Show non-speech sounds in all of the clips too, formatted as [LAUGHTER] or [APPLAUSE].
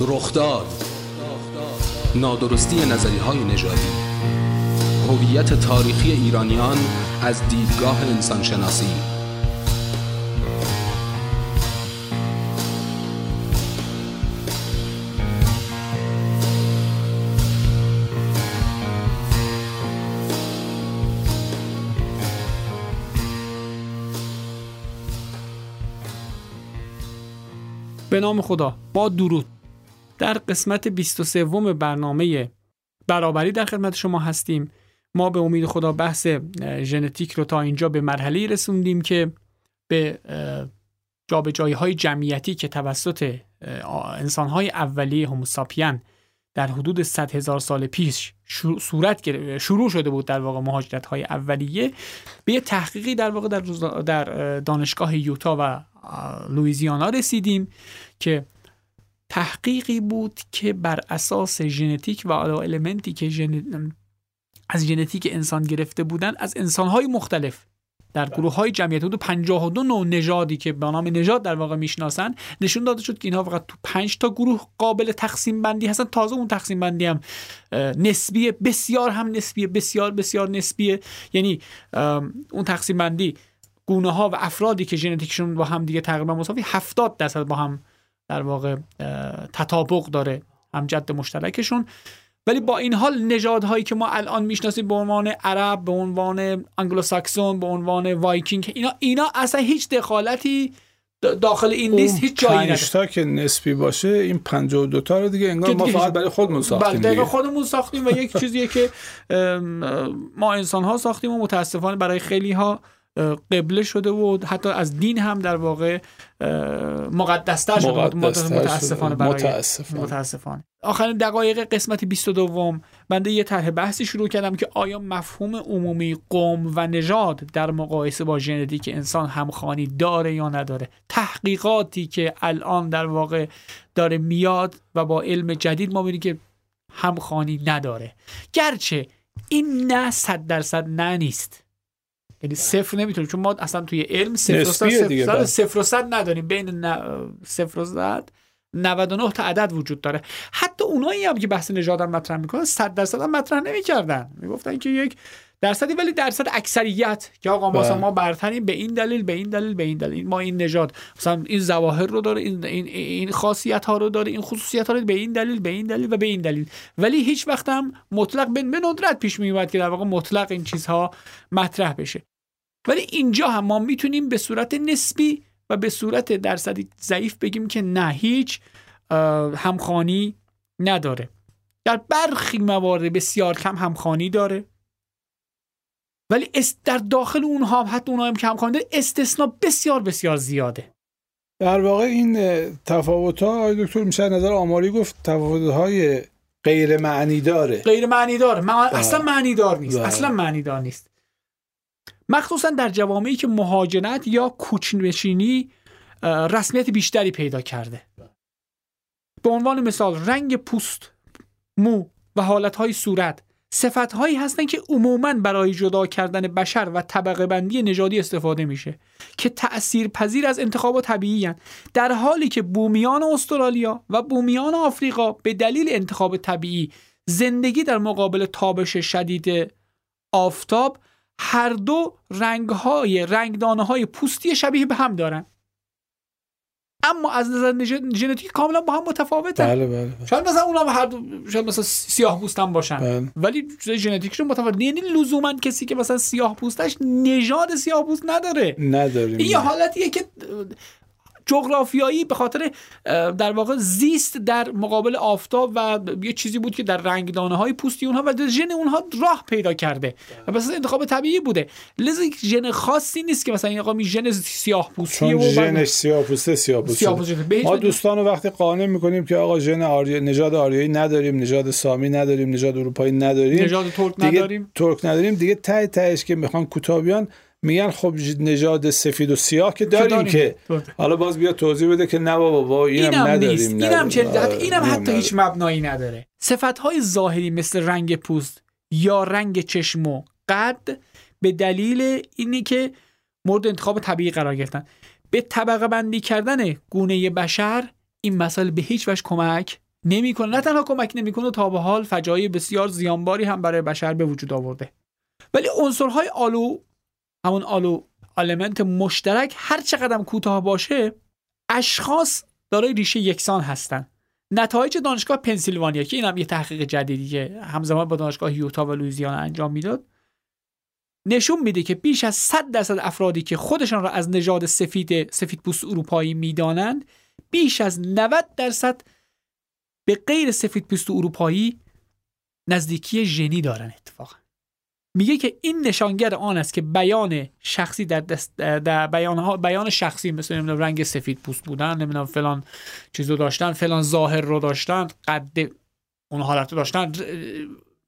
رخداد نادرستی نظری های نژادی. هویت تاریخی ایرانیان از دیدگاه انسانشناسی. به نام خدا. با درود. در قسمت 23 برنامه برابری در خدمت شما هستیم. ما به امید خدا بحث ژنتیک رو تا اینجا به مرحله رسوندیم که به جابجایی های جمعیتی که توسط انسان های اولیه هوموساپین در حدود 100 هزار سال پیش صورت شروع شده بود در واقع مهاجرت های اولیه به یه تحقیقی در واقع در, در دانشگاه یوتا و لویزیانا رسیدیم که تحقیقی بود که بر اساس ژنتیک و المنتی که از ژنتیک انسان گرفته بودن از انسانهای مختلف در گروه های جمعیت حدود 52 نوع نژادی که به نام نژاد در واقع می‌شناسن نشون داده شد که اینها فقط تو 5 تا گروه قابل تقسیم بندی هستن. تازه اون تقسیم بندی هم نسبیه بسیار هم نسبیه بسیار بسیار نسبیه یعنی اون تقسیم بندی گونه ها و افرادی که ژنتیکشون با هم دیگه تقریبا مساوی 70 درصد با هم در واقع تطابق داره جد مشترکشون. ولی با این حال نژادهایی که ما الان می‌شناسیم به عنوان عرب به عنوان انگلوساکسون به عنوان وایکینگ اینا اینا اصلا هیچ دخالتی داخل این لیست هیچ جایی نداره. تا که نسبی باشه این 52 تا رو دیگه انگار ما فقط برای خودمون ساختیم بله خودمون ساختیم و یک [LAUGHS] چیزیه که ما انسان ها ساختیم و متاسفانه برای خیلی ها قبله شده و حتی از دین هم در واقع مقدستر شده متاسفانه برای متاسفانه. متاسفانه. آخرین دقایق قسمت 22 بنده یه طرح بحثی شروع کردم که آیا مفهوم عمومی قوم و نژاد در مقایسه با ژنتیک انسان همخوانی داره یا نداره؟ تحقیقاتی که الان در واقع داره میاد و با علم جدید ما می‌بینیم که همخوانی نداره. گرچه این نه صد درصد نه نیست. یعنی صفر نمی‌تونیم چون ما اصلا توی علم صفر و صد. صفر و صد نداریم. بین صفر و صد 99 تا عدد وجود داره. حتی اونایی هم که بحث نژاد مطرح می‌کنن 100 درصد هم مطرح نمی‌کردن. می‌گفتن که یک درصدی ولی درصد اکثریت که آقا مثلا بله. ما برتریم به این دلیل به این دلیل به این دلیل. ما این نژاد مثلا این ظواهر رو داره این این این خاصیت ها رو داره این خصوصیت ها رو به این دلیل به این دلیل و به این دلیل. ولی هیچ وقت هم مطلق به ندرت پیش می که در واقع مطلق این چیزها مطرح بشه. ولی اینجا هم ما می‌تونیم به صورت نسبی و به صورت درصدی ضعیف بگیم که نه هیچ همخانی نداره. در برخی موارد بسیار کم همخانی داره. ولی در داخل اونها حتی اونها هم که همخانی داره استثنا بسیار بسیار زیاده. در واقع این تفاوت ها دکتر میشه نظر آماری گفت تفاوت های غیر معنی داره. غیر معنی داره بله. اصلا معنی دار نیست. بله. اصلا معنی دار نیست. مخصوصا در جوامعی که مهاجرت یا کوچنشینی رسمیت بیشتری پیدا کرده به عنوان مثال رنگ پوست مو و حالتهای صورت صفتهایی هستند که عموما برای جدا کردن بشر و طبقه بندی نژادی استفاده میشه که تأثیر پذیر از انتخاب طبیعی هن. در حالی که بومیان استرالیا و بومیان آفریقا به دلیل انتخاب طبیعی زندگی در مقابل تابش شدید آفتاب هر دو رنگ های رنگدانه های پوستی شبیه به هم دارن. اما از نظر ژنتیک کاملا با هم متفاوتن. بله بله, بله. شاید مثلا اونا هر دو شاید مثلا سیاه پوستن باشن. بله. ولی ژنتیکشون متفاوت. یعنی لزوما کسی که مثلا سیاه پوستش نژاد سیاه پوست نداره. نداریم. این یه حالتیه که جغرافیایی به خاطر در واقع زیست در مقابل آفتاب و یه چیزی بود که در رنگدانه های پوستی اونها و در ژن اونها راه پیدا کرده. و پس انتخاب طبیعی بوده. لذا ژن خاصی نیست که مثلا این آقا می ژن سیاه پوستی چون ژن سیاه پوسته سیاه پوسته. ما دوستان وقتی قانع می‌کنیم که آقا ژن آری... نژاد آریایی نداریم نژاد سامی نداریم نژاد اروپایی نداریم. نژاد ترک نداریم. ترک نداریم. دیگه ته تهش که می‌خوان کوتابیان میگن خب نژاد سفید و سیاه که داریم, که حالا باز بیا توضیح بده که نه بابا با اینم, اینم نداریم نیست. اینم چه آره، اینم حتی هیچ مبنایی نداره. صفت های ظاهری مثل رنگ پوست یا رنگ چشم و قد به دلیل اینی که مورد انتخاب طبیعی قرار گرفتن. به طبقه بندی کردن گونه بشر این مسائل به هیچ وجه کمک نمی‌کنه. نه تنها کمک نمی‌کنه تا به حال فجایع بسیار زیانباری هم برای بشر به وجود آورده. ولی عنصرهای آلو همون آلو المنت مشترک هر چقدر کوتاه باشه اشخاص دارای ریشه یکسان هستن. نتایج دانشگاه پنسیلوانیا که این هم یه تحقیق جدیدیه همزمان با دانشگاه یوتا و لویزیانا انجام می‌داد نشون میده که بیش از 100 درصد افرادی که خودشان را از نژاد سفید سفید پوست اروپایی می‌دانند بیش از 90 درصد به غیر سفید پوست اروپایی نزدیکی ژنی دارن اتفاقا. میگه که این نشانگر آن است که بیان شخصی در, دست در بیان, ها بیان شخصی مثل نمی‌دونم رنگ سفید پوست بودن نمی‌دونم فلان چیز رو داشتن فلان ظاهر رو داشتن قد اون حالت رو داشتن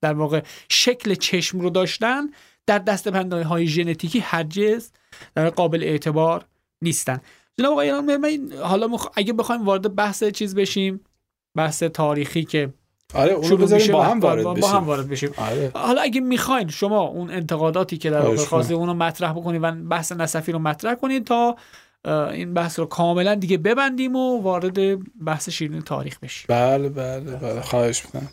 در واقع شکل چشم رو داشتن در دست پندای های ژنتیکی هرگز در قابل اعتبار نیستن. جناب آقای حالا مخ... اگه بخوایم وارد بحث چیز بشیم بحث تاریخی که آره اونو بذاریم با هم وارد بشیم با هم وارد بشیم. آره. حالا اگه می‌خواین شما اون انتقاداتی که در واقع خواسته اونو مطرح بکنید و بحث نصفی رو مطرح کنید تا این بحث رو کاملا دیگه ببندیم و وارد بحث شیرین تاریخ بشیم. بله بله بله. خواهش می‌کنم.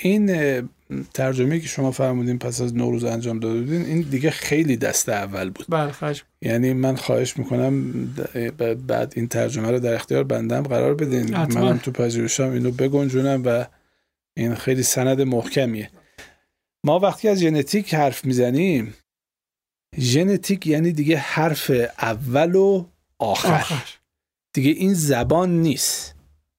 این ترجمه که شما فرمودین پس از نوروز انجام داده بودین این دیگه خیلی دست اول بود. بله خواهش یعنی من خواهش می‌کنم بعد این ترجمه رو در اختیار بندم قرار بدین. منم تو پذیرشم اینو بگنجونم و این خیلی سند محکمیه. ما وقتی از ژنتیک حرف می‌زنیم ژنتیک یعنی دیگه حرف اول و آخر, آخر. دیگه این زبان نیست.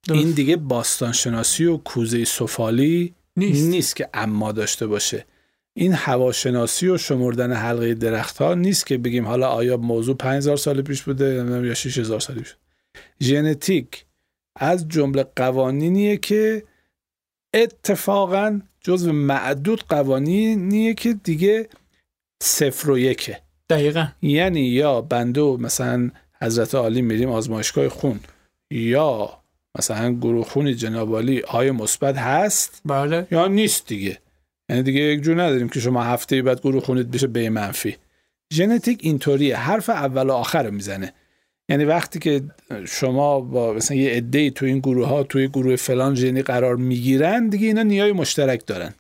این دیگه باستانشناسی و کوزه سفالی نیست. نیست که اما داشته باشه. این هواشناسی و شمردن حلقه درخت ها نیست که بگیم حالا آیا موضوع 5000 سال پیش بوده یا 6000 سال پیش. ژنتیک از جمله قوانینیه که اتفاقا جزو معدود قوانینیه که دیگه صفر و یکه. دقیقا. یعنی یا بنده مثلا حضرت عالی میریم آزمایشگاه خون یا مثلا گروه خونی جنابالی آیا مثبت هست بله. یا نیست دیگه. یعنی دیگه یک جور نداریم که شما هفته بعد گروه خونید بشه به منفی. ژنتیک اینطوریه. حرف اول و آخر رو می‌زنه. یعنی وقتی که شما با مثلا یه عده تو این گروه ها توی گروه فلان ژنی قرار می‌گیرن دیگه اینا نیای مشترک دارن.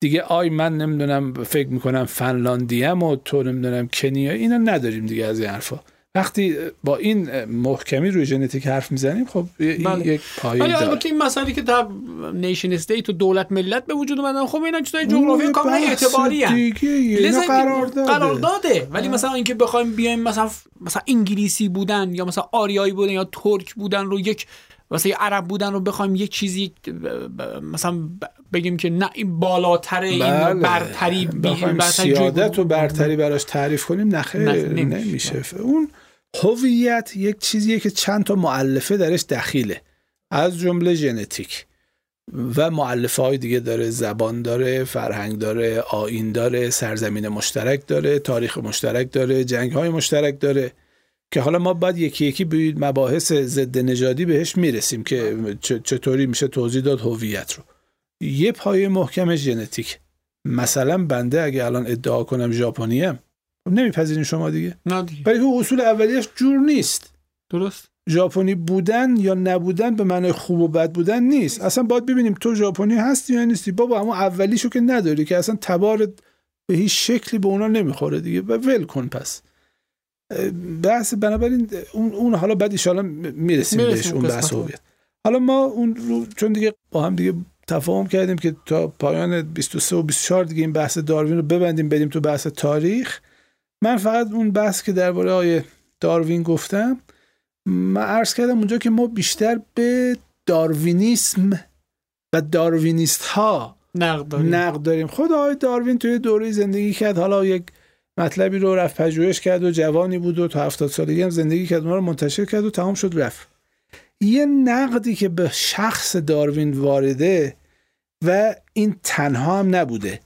دیگه آی من نمی‌دونم فکر می‌کنم فنلاندیم و تو نمی‌دونم کنیا اینا نداریم دیگه از این حرفا. وقتی با این محکمی روی ژنتیک حرف می‌زنیم خب بله. یک پایه ولی البته این مسائلی که در nation state و دولت ملت به وجود اومدن خب اینا چیزای جغرافی کاملا اعتباری دیگه قرار داده. قرار داده ولی مثلا اینکه بخوایم بیایم مثلا مثلا انگلیسی بودن یا مثلا آریایی بودن یا ترک بودن رو یک مثلا عرب بودن رو بخوایم یک چیزی مثلا بگیم که نه این بالاتره بله. این برتری بخوایم سیادت و برتری براش تعریف کنیم نخیر نمیشه. اون هویت یک چیزیه که چند تا معلفه درش دخیله. از جمله ژنتیک. و معلفه های دیگه داره. زبان داره فرهنگ داره آین داره سرزمین مشترک داره تاریخ مشترک داره جنگ های مشترک داره. که حالا ما باید یکی یکی به مباحث ضد نژادی بهش می‌رسیم که چطوری میشه توضیح داد هویت رو. یه پایه محکم ژنتیک. مثلا بنده اگه الان ادعا کنم ژاپنیم نمیپذیرین شما دیگه. نه دیگه. ولی اصول اولیش جور نیست. درست. ژاپنی بودن یا نبودن به معنای خوب و بد بودن نیست. اصلا باید ببینیم تو ژاپنی هستی یا نیستی. بابا اما اولیشو که نداری که اصلا تبار به هیچ شکلی به اونا نمی‌خوره دیگه. و ول کن پس. بحث بنابراین اون, اون حالا بعد ان می‌رسیم بهش اون بحث هویت. حالا ما اون رو چون دیگه با هم دیگه تفاهم کردیم که تا پایان 23 و 24 دیگه این بحث داروین رو ببندیم بریم تو بحث تاریخ. من فقط اون بحث که درباره آیه داروین گفتم من عرض کردم اونجا که ما بیشتر به داروینیسم و داروینیست ها نقد داریم, نقد داریم. خود آقای داروین توی دوره زندگی کرد حالا یک مطلبی رو رفت پژوهش کرد و جوانی بود و تا هفتاد سالگی هم زندگی کرد اونها رو منتشر کرد و تمام شد رفت. یه نقدی که به شخص داروین وارده و این تنها هم نبوده.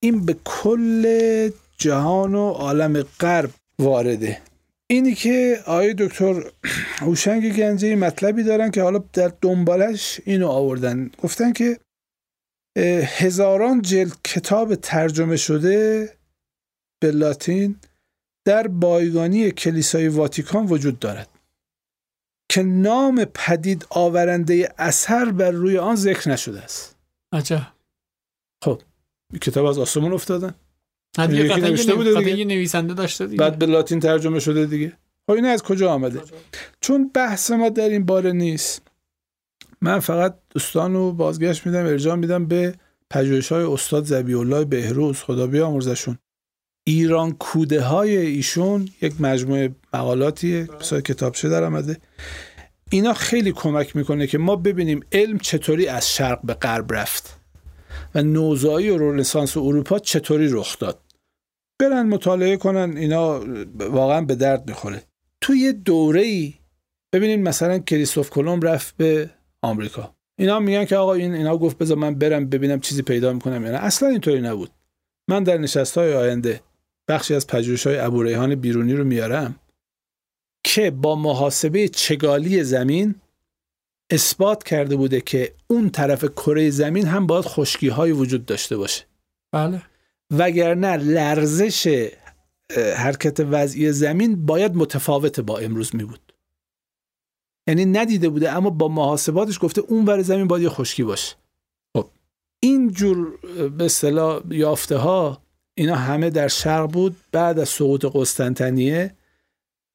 این به کل جهان و عالم غرب وارده. اینی که آقای دکتر هوشنگ گنجی مطلبی دارن که حالا در دنبالش اینو آوردن. گفتن که هزاران جلد کتاب ترجمه شده به لاتین در بایگانی کلیسای واتیکان وجود دارد که نام پدید آورنده اثر بر روی آن ذکر نشده است. عجب. خب کتاب از آسمون افتادن یکی نوشته بوده دیگه. نویسنده داشته دیگه بعد به لاتین ترجمه شده دیگه خب این از کجا آمده چون بحث ما در این باره نیست من فقط دوستان رو بازگشت میدم ارجاع میدم به پژوهش های استاد زبی الله بهروز خدا بیامرزشون ایران کوده های ایشون یک مجموعه مقالاتیه مثلا کتابچه در آمده اینا خیلی کمک می‌کنه که ما ببینیم علم چطوری از شرق به غرب رفت و نوزایی و رنسانس اروپا چطوری رخ داد برن مطالعه کنن اینا واقعا به درد می‌خوره. توی دوره ای ببینید مثلا کریستوف کلمب رفت به آمریکا. اینا میگن که آقا این اینا گفت بذار من برم ببینم چیزی پیدا می‌کنم یا نه. اصلا اینطوری نبود. من در نشست های آینده بخشی از پژوهش های ابو ریحان بیرونی رو میارم که با محاسبه چگالی زمین اثبات کرده بوده که اون طرف کره زمین هم باید خشکی های وجود داشته باشه. بله. وگرنه لرزش حرکت وضعی زمین باید متفاوت با امروز می بود. یعنی ندیده بوده اما با محاسباتش گفته اون ور زمین باید یه خشکی باشه. خب. این جور به اصطلاح یافته ها اینا همه در شرق بود. بعد از سقوط قسطنطنیه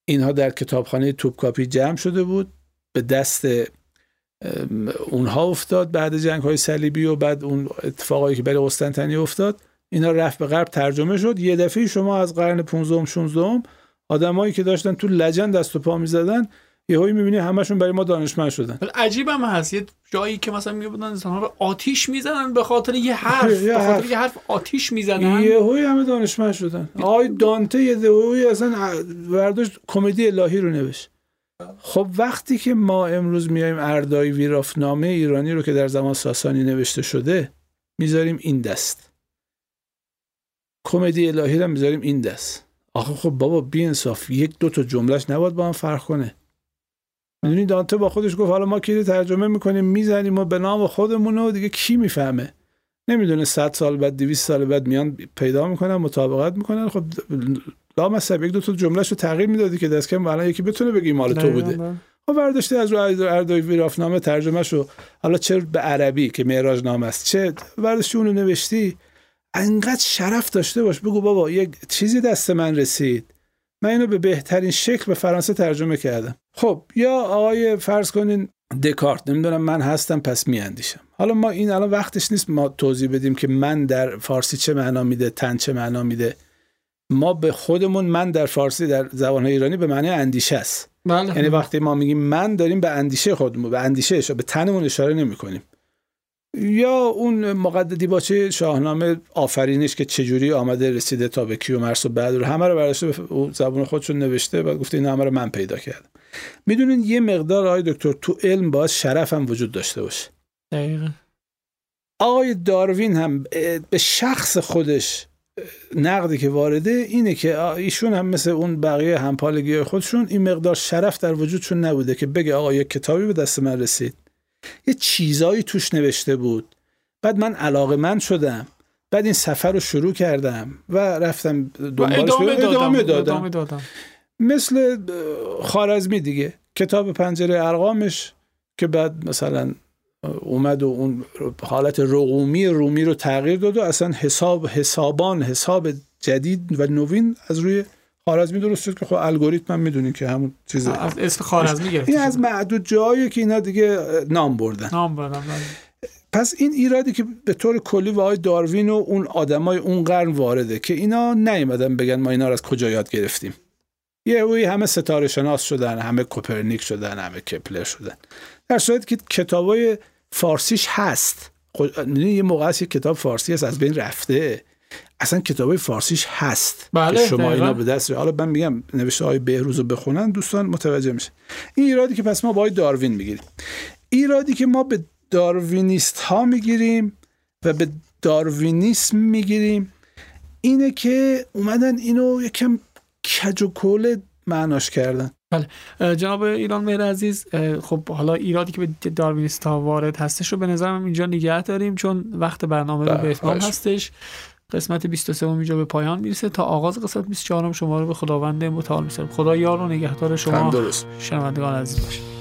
اینها در کتابخانه توپکاپی جمع شده بود. به دست اونها افتاد بعد جنگ های صلیبی و بعد اون اتفاقایی که برای قسطنطنیه افتاد. اینا رفت به غرب ترجمه شد. یه دفعه شما از قرن 15 16 آدمایی که داشتن تو لجن دست و پا می‌زدن یهو می‌بینی همشون برای ما دانشمند شدن. ولی عجیب هم هست. یه جایی که مثلا میگه بودن انسان‌ها رو آتیش می‌زنن به خاطر یه حرف [LAUGHS] به خاطر. یه حرف آتیش می‌زنن. یهو همه دانشمند شدن. آقای دانته یه دهوی اصلا برداشت کمدی الهی رو نوشت. خب وقتی که ما امروز میایم اردای ویرافنامه ایرانی رو که در زمان ساسانی نوشته شده می‌ذاریم این دست. کمدی الهی رو می‌ذاریم این دست. آخه خب بابا بی انصاف یک دو تا جملهش نباید با هم فرق کنه. می‌دونی دانته با خودش گفت حالا ما کی ترجمه می‌کنیم؟ می‌زنیم و به نام خودمون و دیگه کی می‌فهمه؟ نمی‌دونه 100 سال بعد 200 سال بعد میان پیدا می‌کنن مطابقت می‌کنن. خب لامصب یک دو تا جملهشو تغییر می‌دادی که دست کم الان یکی بتونه بگی مال تو بوده. خب برداشته از رو اردای ویرافنامه ترجمه شو حالا چه به عربی که معراج نام است چه برداشتی اونو نوشتی؟ انقدر شرف داشته باش. بگو بابا یک چیزی دست من رسید. من اینو به بهترین شکل به فرانسه ترجمه کردم. خب یا آقای فرض کنین دکارت نمی‌دونم من هستم پس میاندیشم. حالا ما این الان وقتش نیست ما توضیح بدیم که من در فارسی چه معنا میده تن چه معنا میده. ما به خودمون من در فارسی در زبان ایرانی به معنی اندیشه است. بله. یعنی وقتی ما میگیم من داریم به اندیشه خودمون به اندیشه اشاره به تنمون اشاره نمی کنیم یا اون مقدد دیباچه شاهنامه آفرینش که چجوری آمده رسیده تا به کیو مرس و بعد رو همه رو برداشته زبون خودشون نوشته بعد گفته این همه رو من پیدا کردم. می‌دونین یه مقدار آقای دکتر تو علم باید شرف هم وجود داشته باشه. دقیقاً. آقای داروین هم به شخص خودش نقدی که وارده اینه که ایشون هم مثل اون بقیه همپالگی خودشون این مقدار شرف در وجودشون نبوده که بگه آقا یک کتابی به دست من رسید. یه چیزایی توش نوشته بود. بعد من علاقه من شدم. بعد این سفر رو شروع کردم و رفتم دنبالش ادامه دادم. ادامه دادم. ادامه دادم. مثل خارزمی دیگه. کتاب پنجره ارقامش که بعد مثلا اومد و اون حالت رقومی رومی رو تغییر داد و اصلا حساب حسابان حساب جدید و نوین از روی خارزمی درست شد که خب الگوریتم هم می‌دونی که همون چیز از اسم خارزمی گرفت این از معدود جایی که اینا دیگه نام بردن. نام بردم پس این ایرادی که به طور کلی و آقای داروین و اون آدمای اون قرن وارده که اینا نیومدن بگن ما اینا رو از کجا یاد گرفتیم. یه اوی همه ستاره شناس شدن همه کوپرنیک شدن همه کپلر شدن. در صورتی که کتابای فارسیش هست. یه موقع هست کتاب فارسی هست از بین رفته. اصلا کتابای فارسیش هست بله که شما. اینا به دست حالا من میگم نوشته های بهروز رو بخونن دوستان متوجه میشه. این ایرادی که پس ما با داروین می‌گیریم. ایرادی که ما به داروینیست ها می‌گیریم و به داروینیسم می‌گیریم اینه که اومدن اینو یکم کج و کول معناش کردن. بله. جناب ایران مهر عزیز خب حالا ایرادی که به داروینیست ها وارد هستش رو به نظرم اینجا نگه داریم چون وقت برنامه رو به اتمام هستش. قسمت 23 اینجا به پایان می‌رسه. تا آغاز قسمت 24 شما رو به خداوند متعال میسپارم. خدا یار و نگهدار شما. شنوندگان عزیز باشه